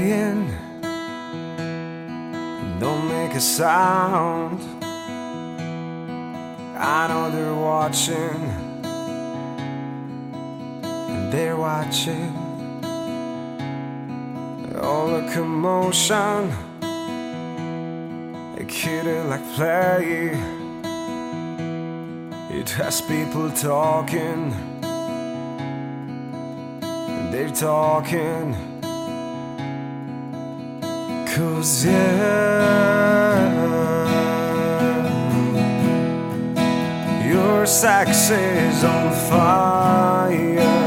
playing. Don't make a sound. I know they're watching. They're watching. All the commotion. A kid like play. It has people talking. They're talking. Cause yeah, your sex is on fire.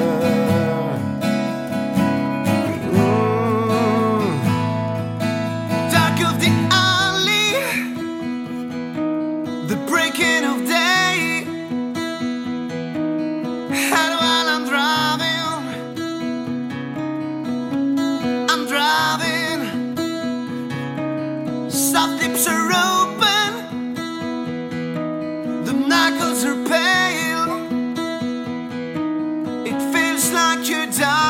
lips are open, the knuckles are pale. It feels like you're dying.